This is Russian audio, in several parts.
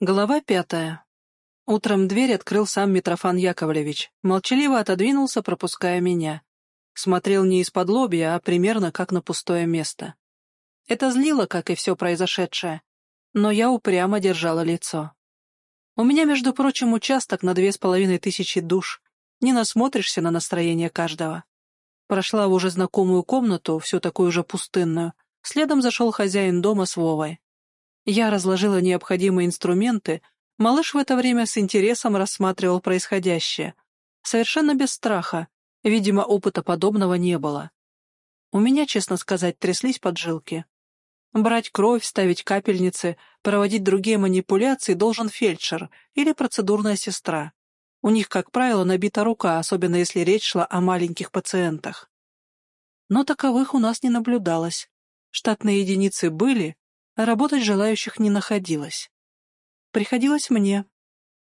Глава пятая. Утром дверь открыл сам Митрофан Яковлевич, молчаливо отодвинулся, пропуская меня. Смотрел не из-под лобья, а примерно как на пустое место. Это злило, как и все произошедшее, но я упрямо держала лицо. У меня, между прочим, участок на две с половиной тысячи душ. Не насмотришься на настроение каждого. Прошла в уже знакомую комнату, всю такую же пустынную. Следом зашел хозяин дома с Вовой. Я разложила необходимые инструменты, малыш в это время с интересом рассматривал происходящее. Совершенно без страха, видимо, опыта подобного не было. У меня, честно сказать, тряслись поджилки. Брать кровь, ставить капельницы, проводить другие манипуляции должен фельдшер или процедурная сестра. У них, как правило, набита рука, особенно если речь шла о маленьких пациентах. Но таковых у нас не наблюдалось. Штатные единицы были, Работать желающих не находилось. Приходилось мне.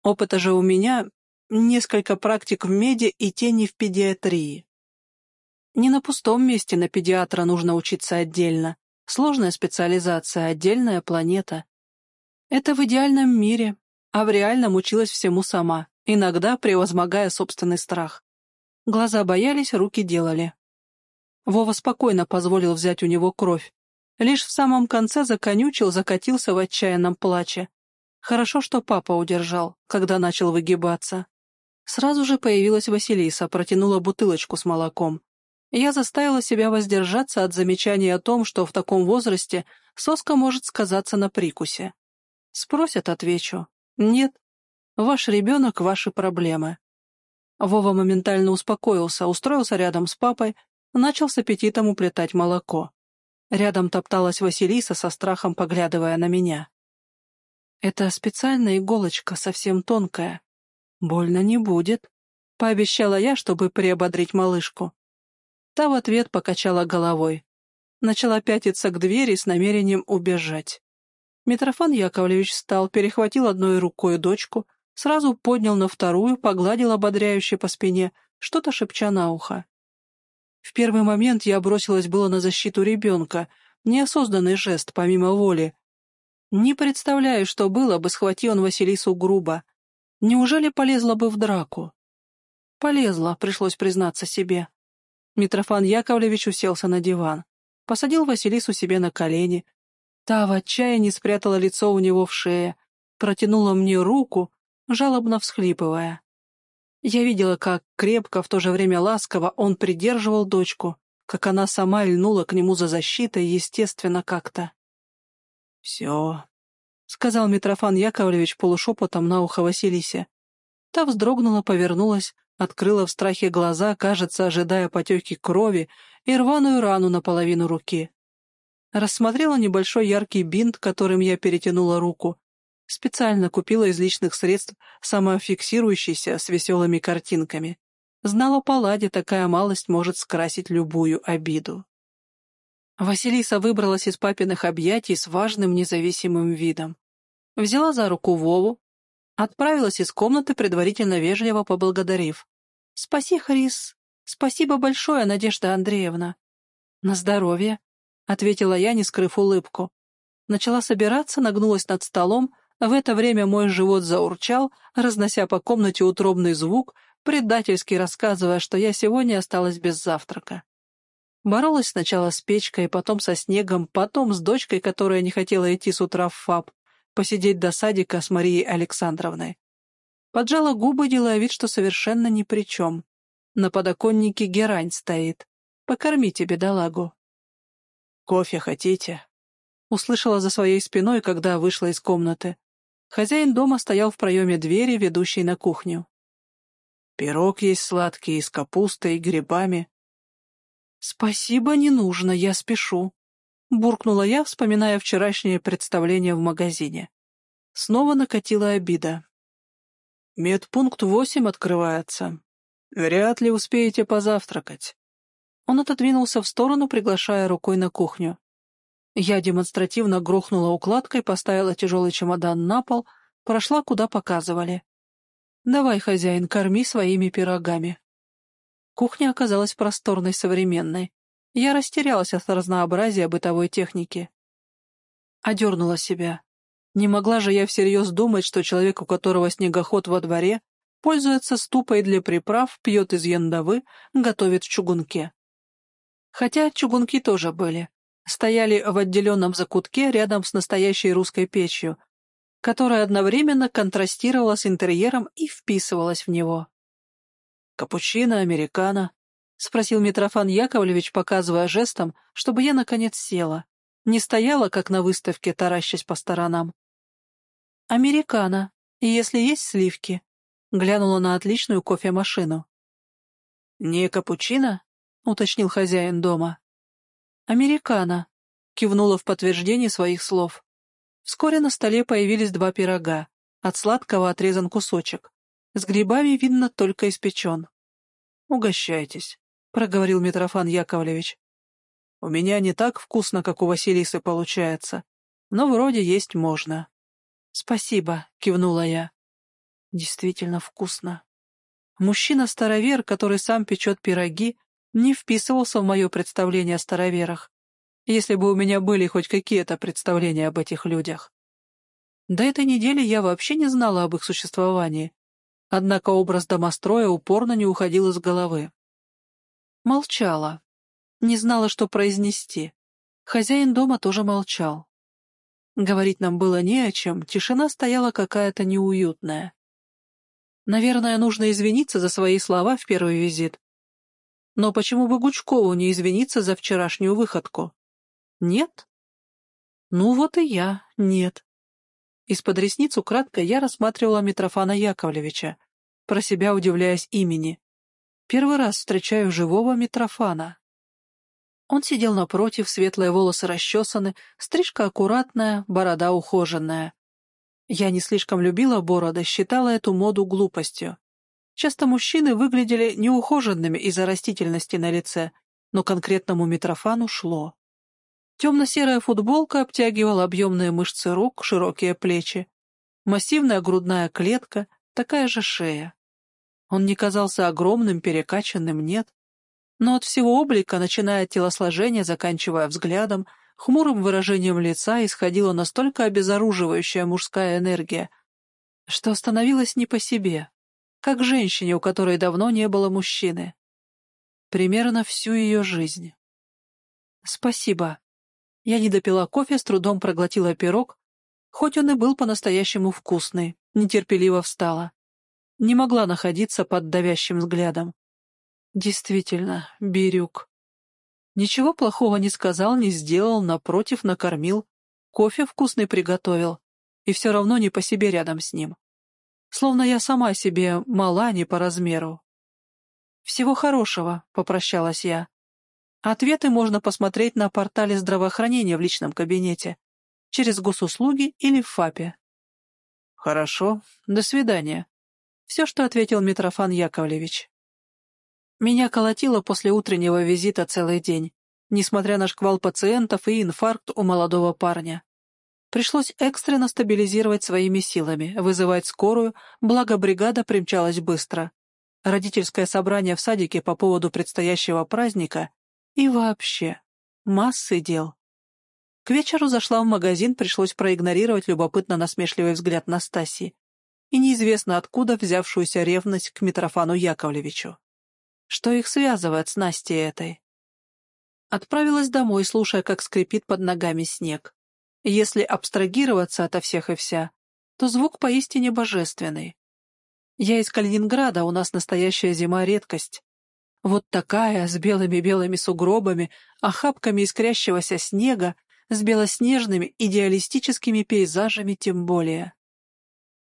Опыта же у меня несколько практик в меди и тени в педиатрии. Не на пустом месте на педиатра нужно учиться отдельно. Сложная специализация, отдельная планета. Это в идеальном мире, а в реальном училась всему сама, иногда превозмогая собственный страх. Глаза боялись, руки делали. Вова спокойно позволил взять у него кровь, Лишь в самом конце законючил, закатился в отчаянном плаче. Хорошо, что папа удержал, когда начал выгибаться. Сразу же появилась Василиса, протянула бутылочку с молоком. Я заставила себя воздержаться от замечаний о том, что в таком возрасте соска может сказаться на прикусе. Спросят, отвечу. Нет. Ваш ребенок — ваши проблемы. Вова моментально успокоился, устроился рядом с папой, начал с аппетитом уплетать молоко. Рядом топталась Василиса со страхом, поглядывая на меня. «Это специальная иголочка, совсем тонкая. Больно не будет», — пообещала я, чтобы приободрить малышку. Та в ответ покачала головой. Начала пятиться к двери с намерением убежать. Митрофан Яковлевич встал, перехватил одной рукой дочку, сразу поднял на вторую, погладил ободряюще по спине, что-то шепча на ухо. В первый момент я бросилась было на защиту ребенка, неосознанный жест, помимо воли. Не представляю, что было бы, схвати он Василису грубо. Неужели полезла бы в драку? Полезла, пришлось признаться себе. Митрофан Яковлевич уселся на диван, посадил Василису себе на колени. Та в отчаянии спрятала лицо у него в шее, протянула мне руку, жалобно всхлипывая. Я видела, как крепко, в то же время ласково он придерживал дочку, как она сама льнула к нему за защитой, естественно, как-то. «Все», — сказал Митрофан Яковлевич полушепотом на ухо Василисе. Та вздрогнула, повернулась, открыла в страхе глаза, кажется, ожидая потеки крови и рваную рану наполовину руки. Рассмотрела небольшой яркий бинт, которым я перетянула руку, Специально купила из личных средств самофиксирующийся с веселыми картинками. Знала по ладе, такая малость может скрасить любую обиду. Василиса выбралась из папиных объятий с важным независимым видом. Взяла за руку Вову, отправилась из комнаты, предварительно вежливо поблагодарив. «Спаси, Харис! Спасибо большое, Надежда Андреевна!» «На здоровье!» — ответила я, не скрыв улыбку. Начала собираться, нагнулась над столом, в это время мой живот заурчал, разнося по комнате утробный звук, предательски рассказывая, что я сегодня осталась без завтрака. Боролась сначала с печкой, потом со снегом, потом с дочкой, которая не хотела идти с утра в ФАП, посидеть до садика с Марией Александровной. Поджала губы, делая вид, что совершенно ни при чем. На подоконнике герань стоит. Покормите бедолагу. «Кофе хотите?» Услышала за своей спиной, когда вышла из комнаты. Хозяин дома стоял в проеме двери, ведущей на кухню. «Пирог есть сладкий, с капустой и грибами». «Спасибо, не нужно, я спешу», — буркнула я, вспоминая вчерашнее представление в магазине. Снова накатила обида. «Медпункт восемь открывается. Вряд ли успеете позавтракать». Он отодвинулся в сторону, приглашая рукой на кухню. Я демонстративно грохнула укладкой, поставила тяжелый чемодан на пол, прошла, куда показывали. «Давай, хозяин, корми своими пирогами». Кухня оказалась просторной, современной. Я растерялась от разнообразия бытовой техники. Одернула себя. Не могла же я всерьез думать, что человек, у которого снегоход во дворе, пользуется ступой для приправ, пьет из яндовы, готовит в чугунке. Хотя чугунки тоже были. Стояли в отделенном закутке рядом с настоящей русской печью, которая одновременно контрастировала с интерьером и вписывалась в него. «Капучино, американо?» — спросил Митрофан Яковлевич, показывая жестом, чтобы я, наконец, села. Не стояла, как на выставке, таращась по сторонам. «Американо, и если есть сливки», — глянула на отличную кофемашину. «Не капучино?» — уточнил хозяин дома. «Американо», — кивнула в подтверждение своих слов. Вскоре на столе появились два пирога. От сладкого отрезан кусочек. С грибами, видно, только испечен. «Угощайтесь», — проговорил Митрофан Яковлевич. «У меня не так вкусно, как у Василисы получается, но вроде есть можно». «Спасибо», — кивнула я. «Действительно вкусно». Мужчина-старовер, который сам печет пироги, не вписывался в мое представление о староверах, если бы у меня были хоть какие-то представления об этих людях. До этой недели я вообще не знала об их существовании, однако образ домостроя упорно не уходил из головы. Молчала, не знала, что произнести. Хозяин дома тоже молчал. Говорить нам было не о чем, тишина стояла какая-то неуютная. Наверное, нужно извиниться за свои слова в первый визит, но почему бы Гучкову не извиниться за вчерашнюю выходку? Нет? Ну вот и я, нет. Из-под ресниц украдкой я рассматривала Митрофана Яковлевича, про себя удивляясь имени. Первый раз встречаю живого Митрофана. Он сидел напротив, светлые волосы расчесаны, стрижка аккуратная, борода ухоженная. Я не слишком любила бороды, считала эту моду глупостью. Часто мужчины выглядели неухоженными из-за растительности на лице, но конкретному Митрофану шло. Темно-серая футболка обтягивала объемные мышцы рук, широкие плечи. Массивная грудная клетка, такая же шея. Он не казался огромным, перекачанным, нет. Но от всего облика, начиная от телосложения, заканчивая взглядом, хмурым выражением лица исходила настолько обезоруживающая мужская энергия, что становилось не по себе как женщине, у которой давно не было мужчины. Примерно всю ее жизнь. Спасибо. Я не допила кофе, с трудом проглотила пирог, хоть он и был по-настоящему вкусный, нетерпеливо встала. Не могла находиться под давящим взглядом. Действительно, Бирюк. Ничего плохого не сказал, не сделал, напротив, накормил, кофе вкусный приготовил, и все равно не по себе рядом с ним словно я сама себе мала не по размеру. «Всего хорошего», — попрощалась я. Ответы можно посмотреть на портале здравоохранения в личном кабинете, через госуслуги или в ФАПе. «Хорошо, до свидания», — все, что ответил Митрофан Яковлевич. Меня колотило после утреннего визита целый день, несмотря на шквал пациентов и инфаркт у молодого парня. Пришлось экстренно стабилизировать своими силами, вызывать скорую, благо бригада примчалась быстро. Родительское собрание в садике по поводу предстоящего праздника и вообще массы дел. К вечеру зашла в магазин, пришлось проигнорировать любопытно-насмешливый взгляд Настасьи и неизвестно откуда взявшуюся ревность к Митрофану Яковлевичу. Что их связывает с Настей этой? Отправилась домой, слушая, как скрипит под ногами снег. Если абстрагироваться ото всех и вся, то звук поистине божественный. Я из Калининграда, у нас настоящая зима — редкость. Вот такая, с белыми-белыми сугробами, охапками искрящегося снега, с белоснежными идеалистическими пейзажами тем более.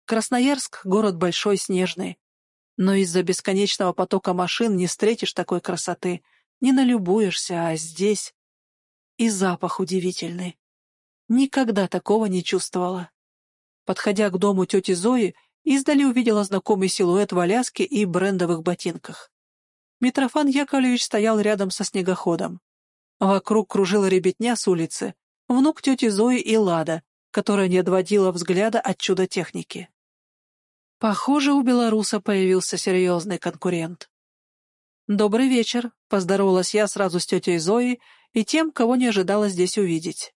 Красноярск — город большой, снежный. Но из-за бесконечного потока машин не встретишь такой красоты, не налюбуешься, а здесь... И запах удивительный. Никогда такого не чувствовала. Подходя к дому тети Зои, издали увидела знакомый силуэт в Аляске и брендовых ботинках. Митрофан Яковлевич стоял рядом со снегоходом. Вокруг кружила ребятня с улицы, внук тети Зои и Лада, которая не отводила взгляда от чуда техники. Похоже, у белоруса появился серьезный конкурент. «Добрый вечер», — поздоровалась я сразу с тетей Зоей и тем, кого не ожидала здесь увидеть.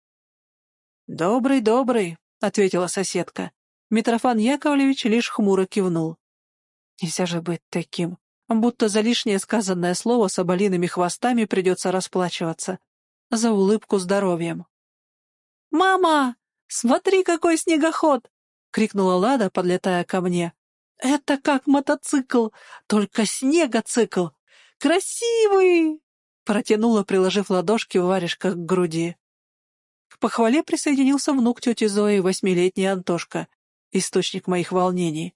«Добрый, добрый», — ответила соседка. Митрофан Яковлевич лишь хмуро кивнул. Нельзя же быть таким. Будто за лишнее сказанное слово соболиными хвостами придется расплачиваться. За улыбку здоровьем. «Мама, смотри, какой снегоход!» — крикнула Лада, подлетая ко мне. «Это как мотоцикл, только снегоцикл! Красивый!» Протянула, приложив ладошки в варежках к груди. Похвале присоединился внук тети Зои, восьмилетний Антошка, источник моих волнений.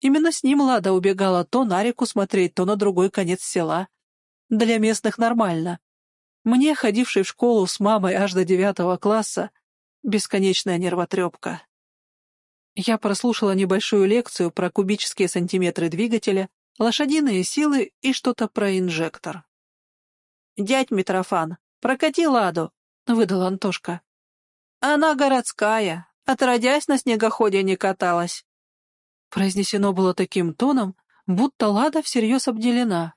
Именно с ним Лада убегала то на реку смотреть, то на другой конец села. Для местных нормально. Мне, ходившей в школу с мамой аж до девятого класса, бесконечная нервотрепка. Я прослушала небольшую лекцию про кубические сантиметры двигателя, лошадиные силы и что-то про инжектор. «Дядь Митрофан, прокати ладу», — выдал Антошка. «Она городская, отродясь на снегоходе не каталась». Произнесено было таким тоном, будто Лада всерьез обделена.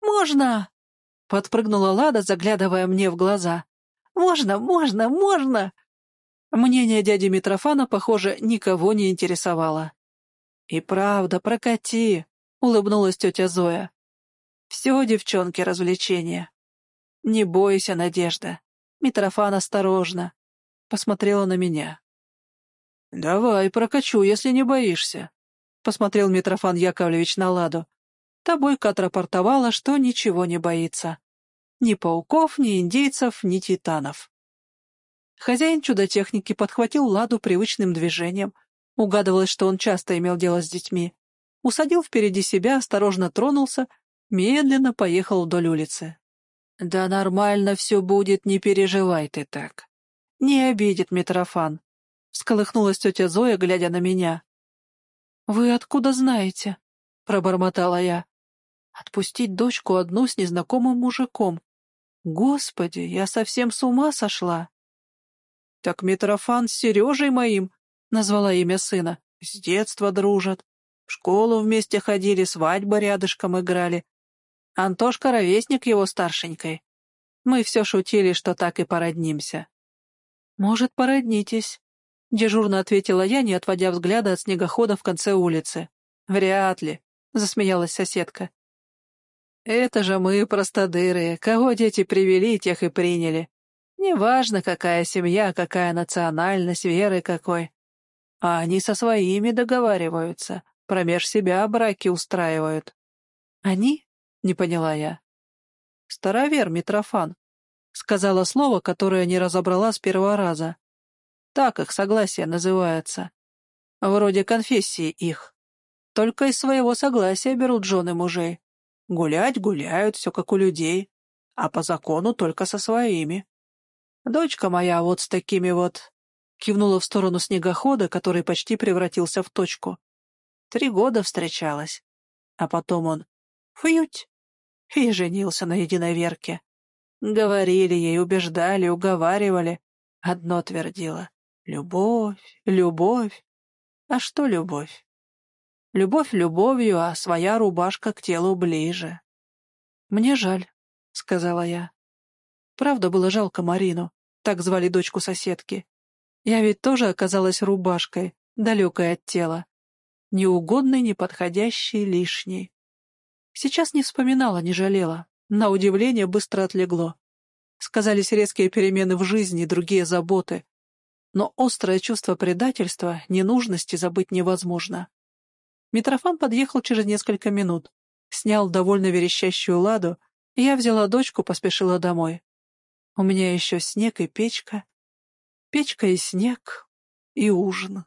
«Можно!» — подпрыгнула Лада, заглядывая мне в глаза. «Можно, можно, можно!» Мнение дяди Митрофана, похоже, никого не интересовало. «И правда, прокати!» — улыбнулась тетя Зоя. «Все, девчонки, развлечения. Не бойся, Надежда. Митрофан осторожно!» — посмотрела на меня. «Давай, прокачу, если не боишься», — посмотрел Митрофан Яковлевич на Ладу. Та бойко отрапортовала, что ничего не боится. Ни пауков, ни индейцев, ни титанов. Хозяин чудо-техники подхватил Ладу привычным движением. Угадывалось, что он часто имел дело с детьми. Усадил впереди себя, осторожно тронулся, медленно поехал вдоль улицы. «Да нормально все будет, не переживай ты так. Не обидит Митрофан», — всколыхнулась тетя Зоя, глядя на меня. «Вы откуда знаете?» — пробормотала я. «Отпустить дочку одну с незнакомым мужиком. Господи, я совсем с ума сошла!» «Так Митрофан с Сережей моим», — назвала имя сына, — «с детства дружат. В школу вместе ходили, свадьбы рядышком играли. Антошка — ровесник его старшенькой. Мы все шутили, что так и породнимся». «Может, породнитесь», — дежурно ответила я, не отводя взгляда от снегохода в конце улицы. «Вряд ли», — засмеялась соседка. «Это же мы, простодырые, кого дети привели, тех и приняли. Неважно, какая семья, какая национальность, веры какой. А они со своими договариваются, промеж себя браки устраивают». «Они?» — не поняла я. «Старовер Митрофан», — сказала слово, которое не разобрала с первого раза. Так их согласие называется. Вроде конфессии их. Только из своего согласия берут жены мужей. Гулять гуляют, все как у людей, а по закону только со своими. Дочка моя вот с такими вот... Кивнула в сторону снегохода, который почти превратился в точку. Три года встречалась. А потом он... Фьють! И женился на единоверке. Говорили ей, убеждали, уговаривали. Одно твердила. Любовь, любовь. А что любовь? Любовь любовью, а своя рубашка к телу ближе. «Мне жаль», — сказала я. Правда было жалко Марину, так звали дочку соседки. Я ведь тоже оказалась рубашкой, далекой от тела. Неугодной, неподходящей, лишней. Сейчас не вспоминала, не жалела. На удивление быстро отлегло. Сказались резкие перемены в жизни, другие заботы, но острое чувство предательства, ненужности забыть невозможно. Митрофан подъехал через несколько минут, снял довольно верещащую ладу, и я взяла дочку, поспешила домой. У меня еще снег и печка, печка и снег, и ужин.